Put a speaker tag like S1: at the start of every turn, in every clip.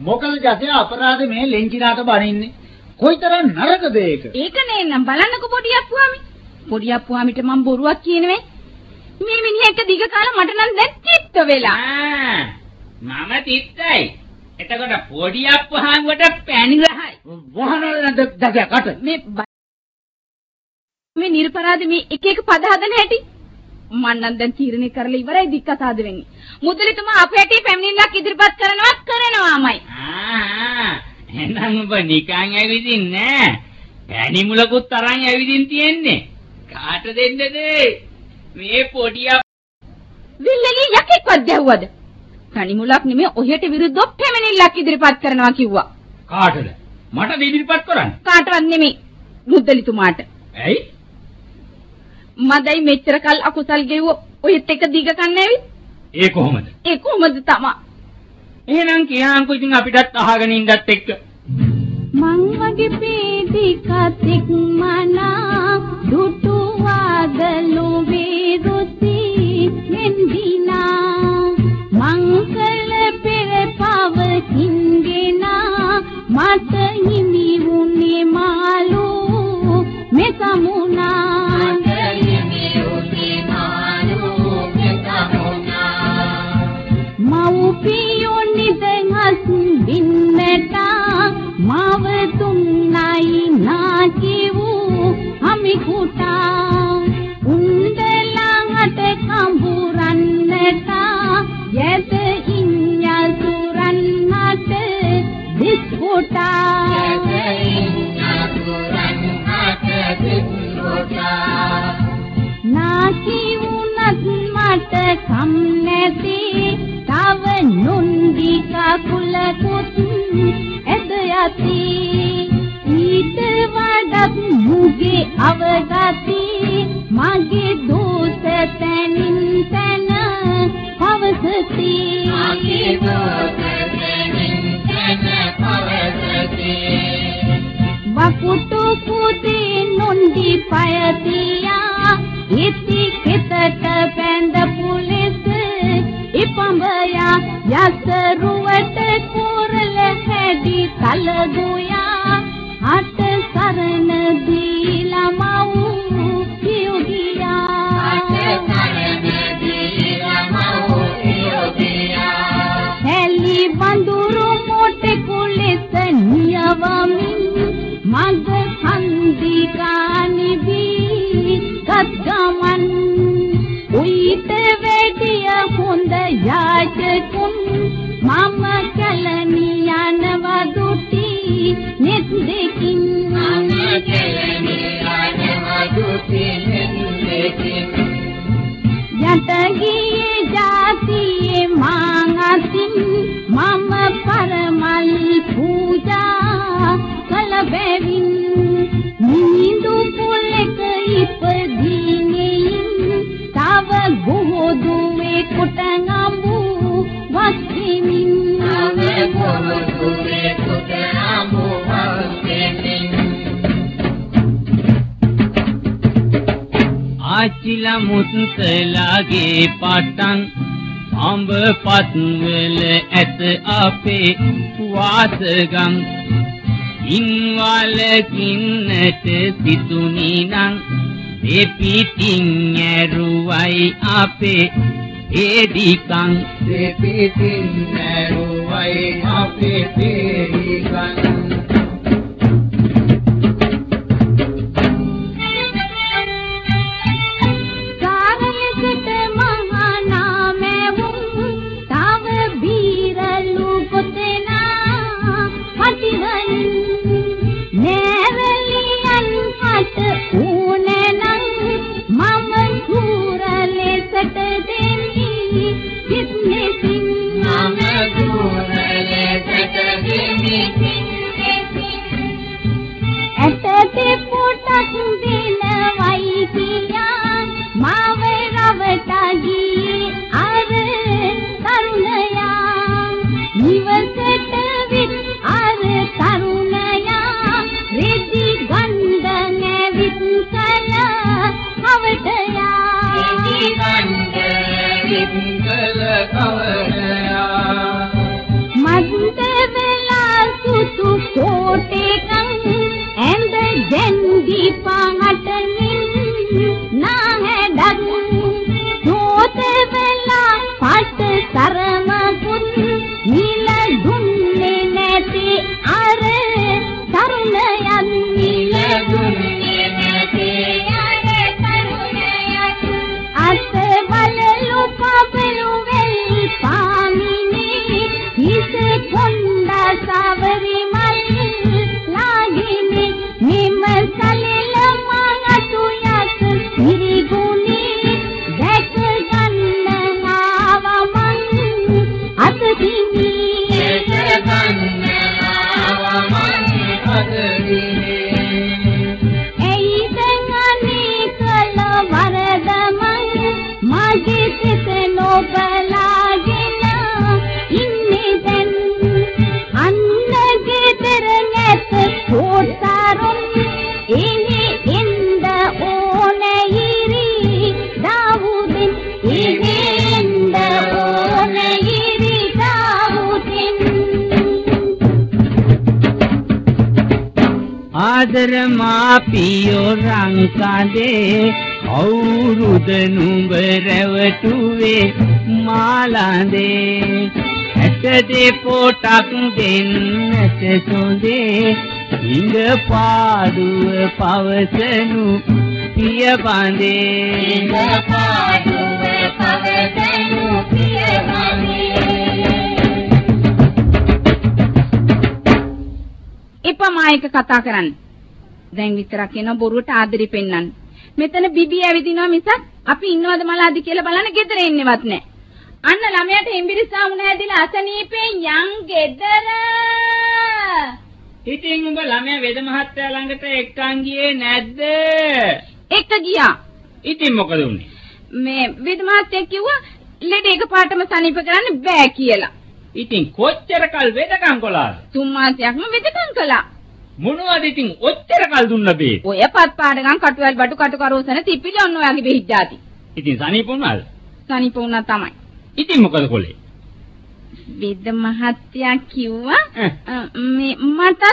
S1: මොකද ජතේ අපරාධ මේ ලෙන්චිනාට බනින්නේ. කොයිතරම් නරකද ඒක?
S2: ඒක නේනම් බලන්නකො පොඩි අප්පුවාමි. පොඩි අප්පුවාමිට මම බොරුවක් කියනවේ. මේ මිනිහා එක දිග කාලා මට නම් දැන් චිත්ත වෙලා.
S3: මම තිත්තයි. එතකොට පොඩි අප්පහාමුවට පැණි රහයි.
S1: වහනවල නැද දැක කට.
S2: මේ මේ නිර්පරාධ මේ එක එක පද හදන හැටි මම නම් දැන් තීරණය කරලා ඉවරයි දික්කසාද වෙන්නේ. මුදලිතුමා අපේ හැටි පැමිණිල්ලක් ඉදිරිපත් කරනවා කරනවාමයි.
S3: එහෙනම් ඔබ නිකන් ඇවිදින්නේ නෑ. පැණි මුලකුත් තරම් ඇවිදින් තියෙන්නේ. කාට දෙන්නද? මේ පොඩි
S2: විල්ලලි යකෙක්වත් දැව්වද? පැණි මුලක් නෙමෙයි ඔහෙට විරුද්ධව පැමිණිල්ලක් ඉදිරිපත් කරනවා කිව්වා.
S3: කාටද? මට ඉදිරිපත් කරන්න.
S2: කාටවත් නෙමෙයි. මුදලිතුමාට.
S3: ඇයි?
S2: මදයි මෙච්චර කල් අකුසල් ගෙව්ව ඔයත් එක දිග කන්න ඇවිත්
S3: ඒ කොහොමද?
S2: ඒ කොහොමද තමා
S3: එහෙනම් කියහන්කෝ ඉතින් අපිටත් අහගෙන ඉන්නත් එක්ක.
S2: මං වගේ පීඩි කතික් මනා දුටු වාදලු වේරුසි නෙන්දිනා මංකල පෙර පවකින්ගෙනා මට හිමි වුනේ මාළු මෙසමුනා වකුටු කුදී නොන්දි පයතියා. ඉති කෙතට බැඳ පුලිස් ඉපඹයා. යසරුවට කුරල හැඩි කලගුයා හොඳ යාචකුන් මම කලනි යනවා දුටි. නෙත් දෙකින් මම කලනි යනවා දුටි. නෙත් දෙකින් යතගියේ ජාතියේ මාංගසින් මම පරමල්
S3: ආච්චිලා මුත්තලාගේ පටන් අඹ පත්වල ඇත අපේ වාසගම් ඉන්වලකින්නට සිතුනි නං දෙපිටින් ඇරුවයි අපේ ඒදිකං දෙපිටින් ඇරුවයි අපේ ඒදිකං ආදර මාපියෝ රංකඳේ අවුරුද නුඹ රැවටුවේ මාලඳේ ඇට දෙපොටක් දෙන්නට සොඳේ ඉඟ පාඩුව පවසනු පිය බඳේ
S2: පාඩුව පවසනු එපමා එක කතා කරන්න. දැන් විතරක් කියන බොරුවට ආදරි පෙන්නන්න. මෙතන බිබී ඇවිදිනවා මිසක් අපි ඉන්නවද මලාදි කියලා බලන්න ගෙදර එන්නේවත් නැහැ. අන්න ළමයාට ඉම්බිරිසා වුණ ඇදිලා අසනීපෙන් යන් ගෙදර.
S3: ඉතින් උඹ ළමයා වෙද මහත්තයා ළඟට එක්කන් ගියේ නැද්ද?
S2: එක ගියා.
S3: ඉතින් මොකද උනේ?
S2: මේ විද මහත්තයා කිව්වා ලෙඩ එකපාරටම සනීප කරන්න බෑ කියලා.
S3: ඉතින් කොච්චර කල් වෙදකම් කළාද?
S2: තුන් මාසයක්ම වෙදකම් කළා.
S3: මොනවද ඉතින් ඔච්චර කල් දුන්න බේ?
S2: ඔය පත් පාඩගම් කටුවල් බඩු කටු කරෝසන තිපිලි ඔන්න ඔයගේ බෙහෙත් જાති.
S3: ඉතින් සනීප වුණාද?
S2: සනීප වුණා තමයි.
S3: ඉතින් මොකද කොලේ?
S2: විද මහත්තයා කිව්වා මේ මටත්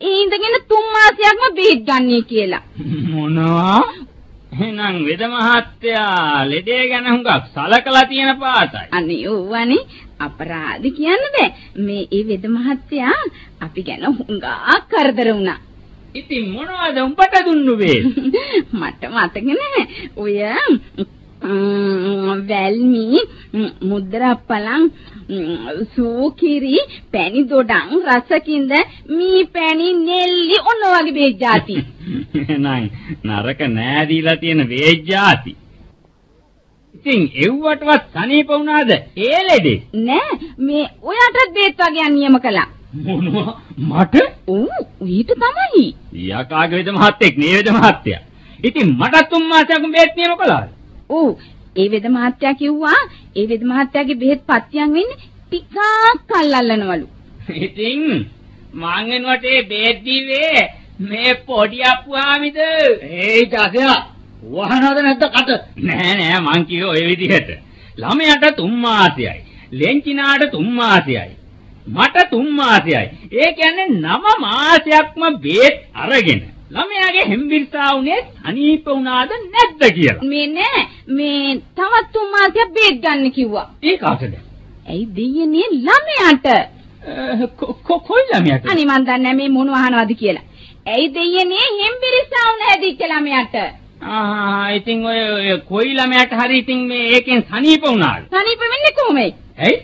S2: ඒ ඉඳගෙන තුන් මාසයක්ම බෙහෙත් ගන්නී කියලා.
S3: මොනවා? එහෙනම් වෙද මහත්තයා ලෙඩේ ගැන හුඟක් සලකලා තියෙන පාටයි.
S2: අනේ ඕවනේ අපරාධ කියන්න බෑ. මේ ඒ වෙද මහත්තයා අපි ගැන හුඟා කරදර වුණා.
S3: ඉතින් මොනවද උඹට දුන්නු බේ?
S2: මට මතක නැහැ. ඔය වැල්මි මුද්‍රාප්පලං සූකිරි පැණි දොඩම් රසකින්ද මී පැණි නෙල්ලි ඔන්න වගේ જાති.
S3: එහෙනම් නරක නෑ දීලා තියෙන වේජ්ජාති. ඉතින් එව්වටවත් සනීප වුණාද? ඒ ලෙඩේ.
S2: නෑ මේ ඔයාටත් බේත් වගේ නියම කළා.
S3: මොනවා? මට?
S2: ඔව් ඊට තමයි.
S3: යකාගේ වෙද මහත්තයෙක් නේ වෙද මහත්තයා. ඉතින් මටත් තුන් මාසයක් බේත් නියම කළාද?
S2: ඔව් ඒ වෙද මහත්තයා කිව්වා ඒ වෙද මහත්තයාගේ බෙහෙත් පත්‍යයන් වෙන්නේ ටිකක් කල් අල්ලනවලු.
S3: ඉතින් මං එනකොට ඒ බේත් දීවේ මේ පොඩි අප්පුහාමිද?
S1: ඒ ජාතියා වහනවද නැද්ද කට?
S3: නෑ නෑ මං කිව්වේ ඔය විදිහට. ළමයාට තුන් මාසයයි. ලෙන්චිනාට තුන් මාසයයි. මට තුන් මාසයයි. ඒ කියන්නේ නව මාසයක්ම බේත් අරගෙන ළමයාගේ හෙම්බිරිසා උනේ අනීප වුණාද නැද්ද කියලා.
S2: මේ නෑ මේ තවත් තුන් මාසයක් බේත් ගන්න කිව්වා.
S3: ඒ කාටද?
S2: ඇයි දෙයනේ ළමයාට?
S3: කොයි ළමයාට?
S2: අනේ මන් දන්නේ මේ මොන වහනවද කියලා. ඇයි දෙයනේ හෙම්බිරිසා වුණ හැදිච්ච ළමයාට?
S3: ආහා ඉතින් ඔය ඔය කොයි ළමයාට හරි ඉතින් මේ ඒකෙන් සනීප වුණාද?
S2: සනීප වෙන්නේ කොහොමද?
S3: ඇයි?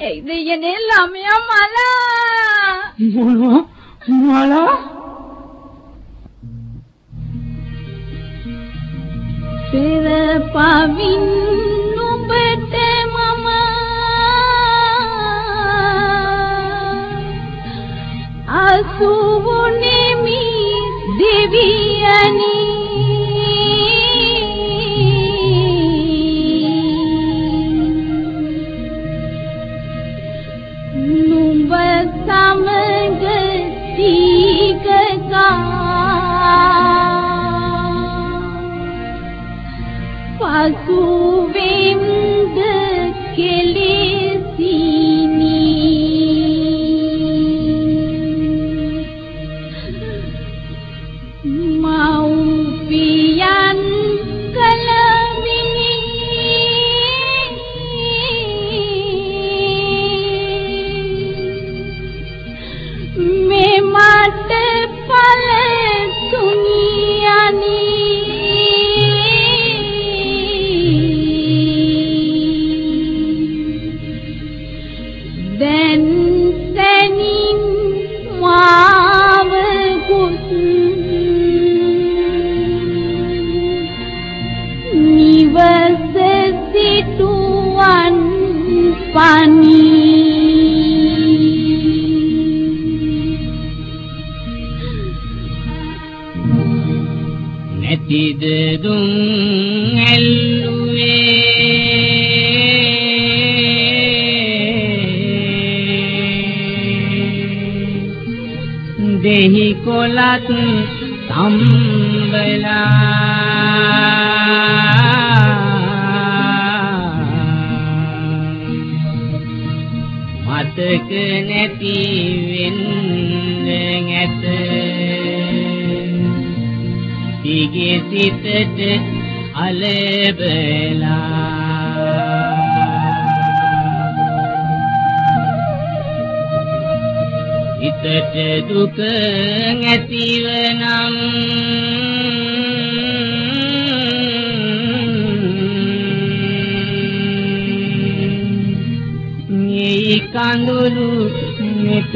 S2: ඇයි දෙයනේ ළමයා මලා?
S3: මොනවා? මොනවා?
S2: පෙර පවින් පනී
S3: නැතිද දුම් ඇල්ලුවේ දෙහි කොලත් තම්බලා මතක නැති සිතට අලබලා. හිතට දුක ඇතිවනම් මේ කඳුළු මෙත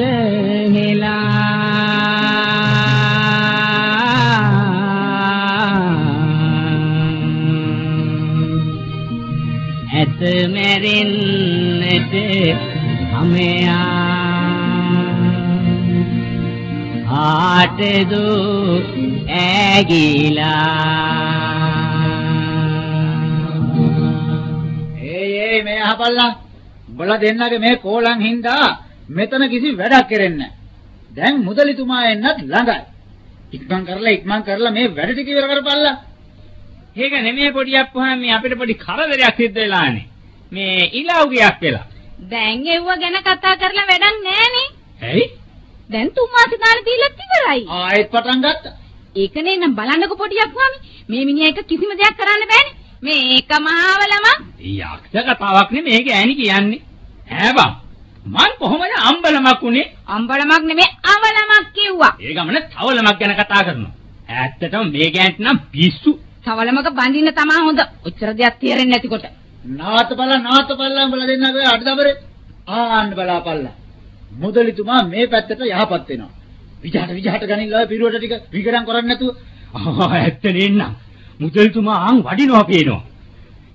S3: මැරෙන්නට හමයා ආටදු ඇගිලා
S1: ඒ ඒ මේ අහපල්ලා උඹලා දෙන්නගේ මේ කෝලං හින්දා මෙතන කිසි වැඩක් කෙරෙන්නේ නැහැ. දැන් මුදලිතුමා එන්නත් ළඟයි. ඉක්මන් කරලා ඉක්මන් කරලා මේ වැඩ ටික ඉවර කරපල්ලා.
S3: ඒක නෙමෙයි පොඩි අප්පහා මේ අපිට පොඩි කරදරයක් සිද්ධ වෙලානේ මේ ඉලව්ගයක් වෙලා.
S2: දැන් එව්ව ගැන කතා කරලා වැඩක් නෑනේ.
S3: ඇයි?
S2: දැන් තුන් මාස දාලා දීලා ඉවරයි.
S1: ආයෙත් පටන් ගත්තා.
S2: ඒකනේ නම් බලන්නකො පොඩියක් ස්වාමි. මේ මිනිහා එක කිසිම දෙයක් කරන්න බෑනේ. මේ එක මහාව ළමක්.
S3: යක්ෂ කතාවක් නෙමෙයි මේක ඇනි කියන්නේ. ඈ බං. මං කොහොමද අම්බලමක් උනේ?
S2: අම්බලමක් නෙමෙයි අවලමක් කිව්වා.
S3: ඒ ගමන තවලමක් ගැන කතා කරනවා. ඇත්තටම මේ ගෑන්ට නම් පිස්සු.
S2: තවලමක බඳින්න තමයි හොඳ. ඔච්චර දෙයක් තේරෙන්නේ නැතිකොට.
S1: නාතපල්ලා නාතපල්ලා උඹලා දෙන්නගේ අඩදබරේ. ආන්න බලාපල්ලා. මුදලිතුමා මේ පැත්තට යහපත් වෙනවා. විජහට විජහට ගනින්න පිරුවට ටික විගඩම් කරන්නේ නැතුව
S3: ඇත්ත නෙන්නම් මුදල්තුමා ආන් වඩිනවා පේනවා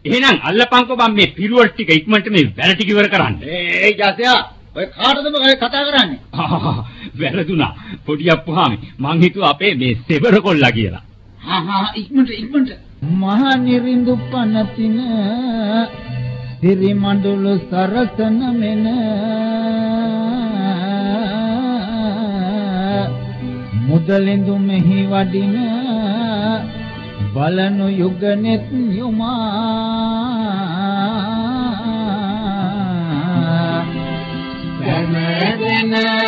S3: එහෙනම් අල්ලපන්කෝ බම් මේ පිරුවල් ටික ඉක්මනට මේ වැල ටික ඉවර කරන්න
S1: ඒ ජාසයා ඔය කාටද ඔය කතා කරන්නේ?
S3: වැරදුනා පොඩි අප්පුහාමි මං හිතුවා අපේ මේ සෙබර කොල්ලා කියලා
S1: හා හා ඉක්මනට ඉක්මනට මහා නිරින්දු පනතින සිරිමඬුළු සරසන මෙන. මුදලින්දු මෙහි වඩින බලනු යුගනෙත් යුමා. දීනේ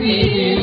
S1: පීලි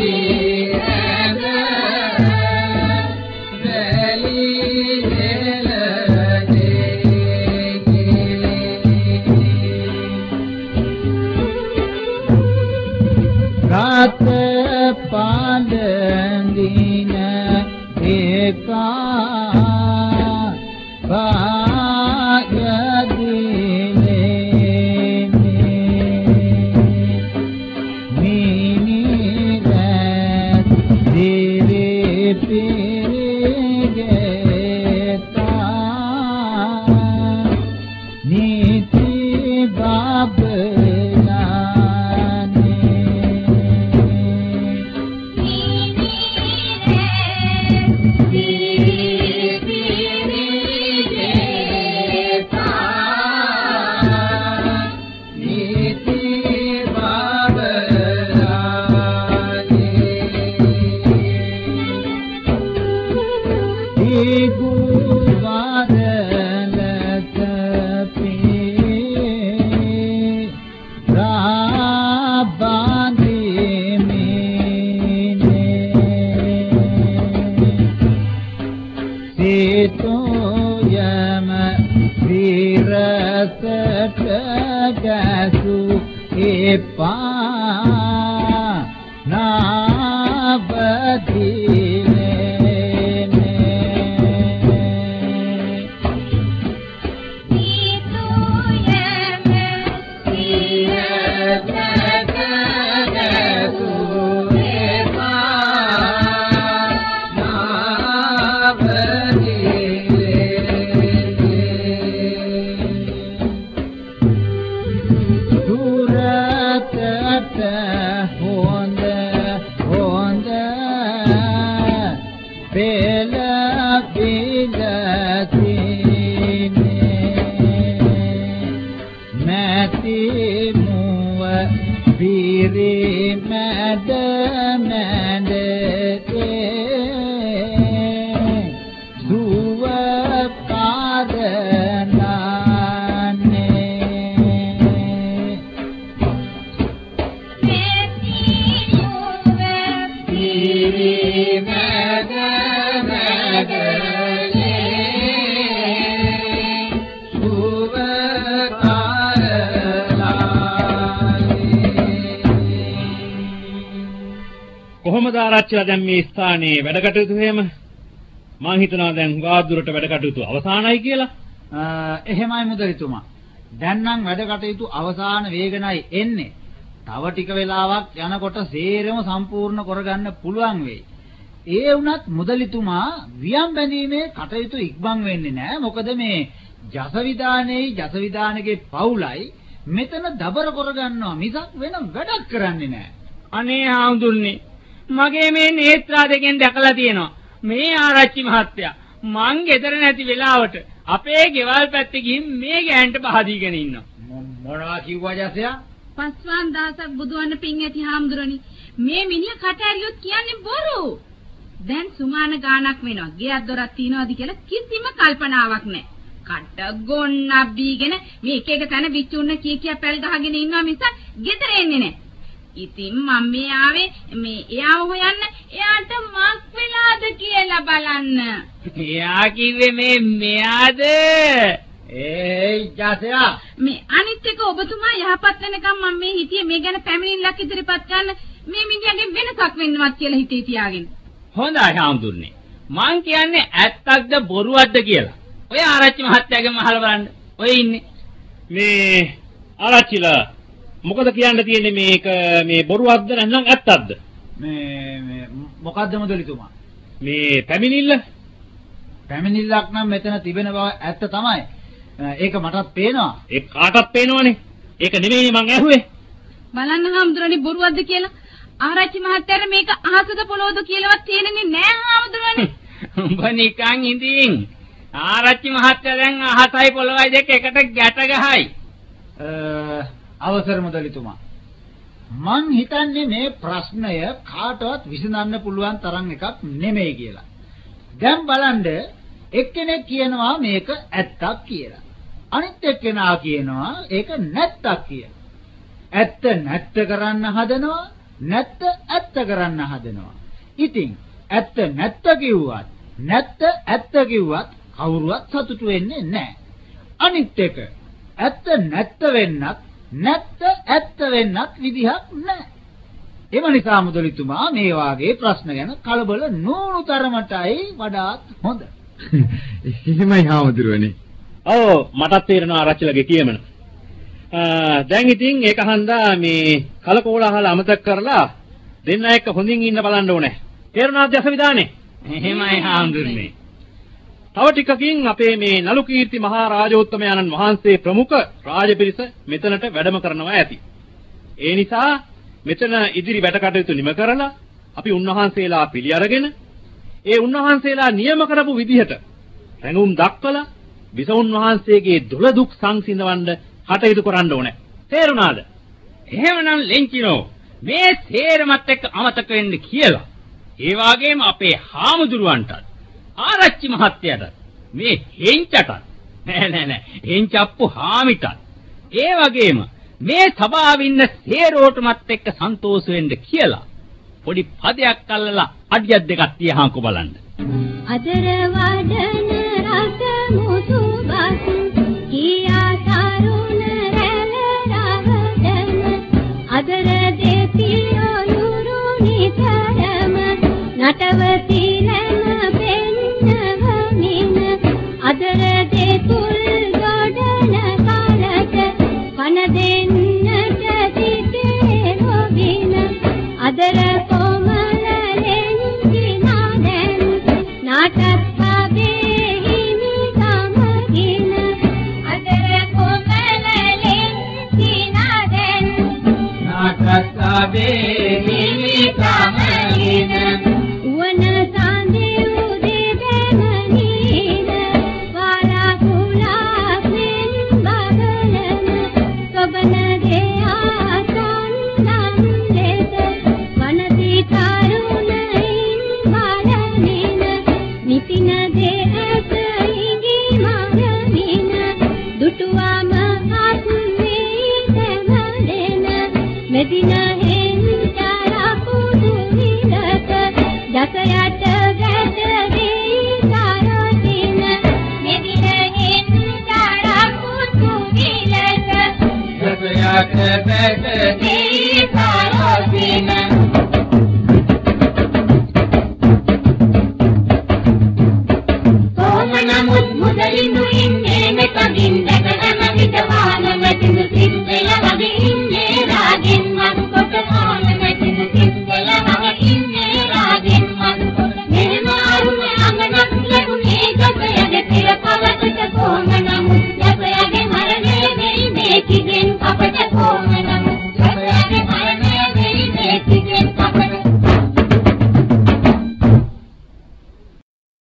S4: ආරච්චිලා දැන් මේ ස්ථානයේ වැඩ කටයුතු එහෙම මං හිතනවා දැන් ගාදුරට වැඩ කටයුතු අවසానයි කියලා.
S1: එහෙමයි මුදලිතුමා. දැන් නම් වැඩ කටයුතු අවසාන වේගනයි එන්නේ. තව ටික වෙලාවක් යනකොට සේරම සම්පූර්ණ කරගන්න පුළුවන් වෙයි. ඒ වුණත් මුදලිතුමා වියම් බැඳීමේ කටයුතු ඉක්මන් වෙන්නේ නැහැ. මොකද මේ ජසවිදානේයි ජසවිදානගේ පවුලයි මෙතන දබර කරගන්නවා මිසක් වෙන වැඩක් කරන්නේ නැහැ.
S3: අනේ හාමුදුරනේ මගේ මේ නේත්‍රා දෙකෙන් දැකලා තියෙනවා මේ ආරච්චි මහත්තයා මං ගෙදර නැති වෙලාවට අපේ ගෙවල් පැත්තේ ගිහින් මේ ගෑන්ට පහදීගෙන ඉන්නවා
S1: මොනවා කිව්වා ජසයා?
S2: පස්වන් දවසක් බුදුවන්න පින් ඇති හාමුදුරනි. මේ මිනිහා කට ඇරියොත් කියන්නේ බොරු. දැන් සුමාන ගාණක් වෙනවා. ගෙයක් දොරක් තියනවාද කියලා කිසිම කල්පනාවක් නැහැ. කට ගොන්නක් බීගෙන මේ එක එක තැන විචුන්න කී කිය පැල් ගහගෙන ඉන්නවා මිසක් ගෙදර එන්නේ නැහැ. ඉතින් මම මේ ආවේ මේ එයාව හොයන්න එයාට මක් වෙලාද කියලා බලන්න.
S3: එයා කිව්වේ මේ මෙයාද?
S1: ඒයි ජසයා.
S2: මේ අනිත් එක ඔබතුමා යහපත් වෙනකම් මම මේ හිතියේ මේ ගැන පැමිණිල්ලක් ඉදිරිපත් කරන්න මේ මිනිහාගෙන් වෙනසක් වෙන්නවත් කියලා හිතේ තියාගෙන.
S3: හොඳයි හාමුදුරනේ. මං කියන්නේ ඇත්තක්ද බොරුවක්ද කියලා. ඔය ආරච්චි මහත්තයාගෙන් අහලා බලන්න. ඔය ඉන්නේ.
S4: මේ ආරච්චිලා මොකද කියන්න තියෙන්නේ මේක මේ බොරුවක්ද නැත්නම් ඇත්තක්ද?
S1: මේ මේ මොකද්ද මුදලිතුමා?
S4: මේ පැමිණිල්ල
S1: පැමිණිල්ලක් නම් මෙතන තිබෙන බව ඇත්ත තමයි. ඒක මටත් පේනවා.
S4: ඒ කාටත් පේනවනේ. ඒක නෙමෙයිනේ මං ඇහුවේ.
S2: බලන්න හාමුදුරනේ බොරුවක්ද කියලා. ආරච්චි මහත්තයාට මේක අහසද පොළොවද කියලාවත් තේරෙන්නේ නෑ හාමුදුරනේ.
S3: උඹ නිකන් ඉඳින් ආරච්චි මහත්තයා දැන් අහසයි පොළොවයි දෙක එකට ගැට ගහයි
S1: අ, අවසර මුදලිතුමා. මං හිතන්නේ මේ ප්‍රශ්නය කාටවත් විසඳන්න පුළුවන් තරම් එකක් නෙමෙයි කියලා. දැන් බලන්න එක්කෙනෙක් කියනවා මේක ඇත්තක් කියලා. අනිත් එක්කෙනා කියනවා ඒක නැත්තක් කියලා. ඇත්ත නැත්ත කරන්න හදනවා නැත්ත ඇත්ත කරන්න හදනවා. ඉතින් ඇත්ත නැත්ත කිව්වත් නැත්ත ඇත්ත කිව්වත් කවුරුවත් සතුටු වෙන්නේ නැහැ. අනිත් එක ඇත්ත නැත්ත වෙන්නත් නැත්ත ඇත්ත වෙන්නත් විදිහක් නැහැ. එම නිසා මුදලිතුමා මේ වාගේ ප්‍රශ්න ගැන කලබල නොවුණු තරමටයි වඩාත් හොඳ.
S5: එහෙමයි හාමුදුරුවනේ.
S4: ඔව් මටත් තේරෙනවා ආරච්චිලගේ කියමන. දැන් ඉතින් ඒක හන්දා මේ කලකෝලාහල අමතක කරලා දෙන්න එක්ක හොඳින් ඉන්න බලන්න ඕනේ. තේරුණාද දසවිධානේ?
S3: එහෙමයි හාමුදුරනේ
S4: තව ටිකකින් අපේ මේ නලු කීර්ති මහා රාජෝත්තමයන්න් වහන්සේ ප්‍රමුඛ රාජපිරිස මෙතනට වැඩම කරනවා ඇති. ඒ නිසා මෙතන ඉදිරි වැඩ කටයුතු නිම කරලා අපි උන්වහන්සේලා පිළි අරගෙන ඒ උන්වහන්සේලා නියම කරපු විදිහට රැඟුම් දක්වලා විසවුන් වහන්සේගේ දොළ දුක් සංසිඳවන්න කටයුතු කරන්න ඕනේ. තේරුණාද?
S3: එහෙමනම් ලෙන්චිනෝ මේ සේරමත් එක්ක අමතක වෙන්න කියලා. ඒ වගේම අපේ හාමුදුරුවන්ටත් ආරච්චි මහත්තයාටත් මේ හෙන්චටත් නෑ නෑ නෑ. හෙන්චප්පු හාමිටත්. ඒ වගේම මේ සභාවේ ඉන්න සේරෝටමත් එක්ක සන්තෝෂ වෙන්න කියලා පොඩි පදයක් අල්ලලා අඩියක් දෙකක් තියහංකෝ බලන්න.
S6: අදර වඩන රස මුතු බස් කියා තරුණ රැළ රවදන අදර දෙපියෝ යුරු නිතරම නටවති රැම